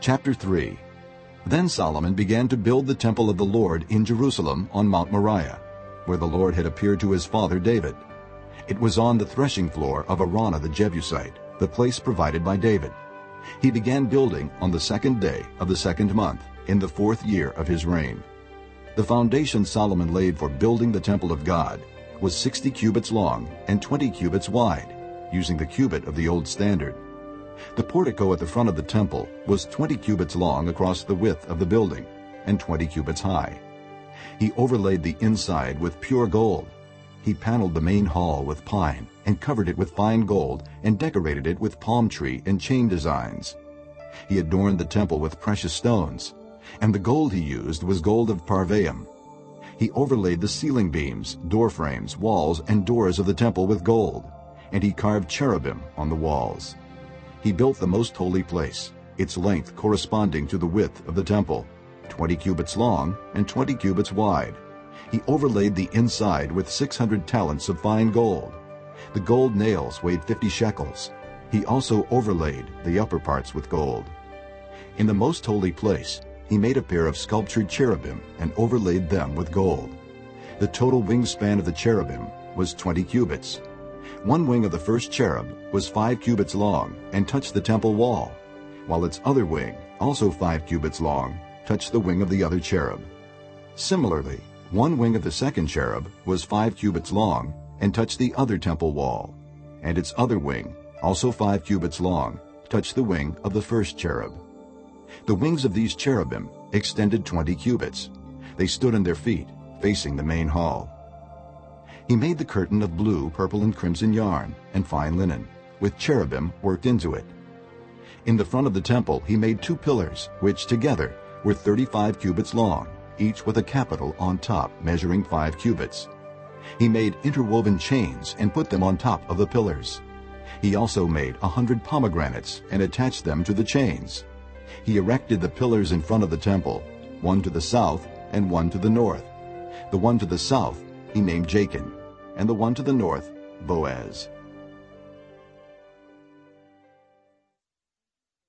Chapter 3 Then Solomon began to build the temple of the Lord in Jerusalem on Mount Moriah, where the Lord had appeared to his father David. It was on the threshing floor of Araunah the Jebusite, the place provided by David. He began building on the second day of the second month, in the fourth year of his reign. The foundation Solomon laid for building the temple of God was 60 cubits long and 20 cubits wide, using the cubit of the old standard. The portico at the front of the temple was 20 cubits long across the width of the building and 20 cubits high. He overlaid the inside with pure gold. He paneled the main hall with pine and covered it with fine gold and decorated it with palm tree and chain designs. He adorned the temple with precious stones, and the gold he used was gold of Parvaim, he overlaid the ceiling beams, door frames, walls, and doors of the temple with gold, and he carved cherubim on the walls. He built the most holy place, its length corresponding to the width of the temple, 20 cubits long and 20 cubits wide. He overlaid the inside with 600 talents of fine gold. The gold nails weighed 50 shekels. He also overlaid the upper parts with gold. In the most holy place, he made a pair of sculptured cherubim and overlaid them with gold. The total wingspan of the cherubim was 20 cubits. One wing of the first cherub was 5 cubits long and touched the temple wall, while its other wing, also 5 cubits long, touched the wing of the other cherub. Similarly, one wing of the second cherub was 5 cubits long and touched the other temple wall, and its other wing, also 5 cubits long, touched the wing of the first cherub. The wings of these cherubim extended 20 cubits. They stood on their feet, facing the main hall. He made the curtain of blue, purple, and crimson yarn and fine linen, with cherubim worked into it. In the front of the temple he made two pillars, which together were 35 cubits long, each with a capital on top measuring 5 cubits. He made interwoven chains and put them on top of the pillars. He also made a hundred pomegranates and attached them to the chains. He erected the pillars in front of the temple, one to the south and one to the north. The one to the south he named Jachin, and the one to the north Boaz.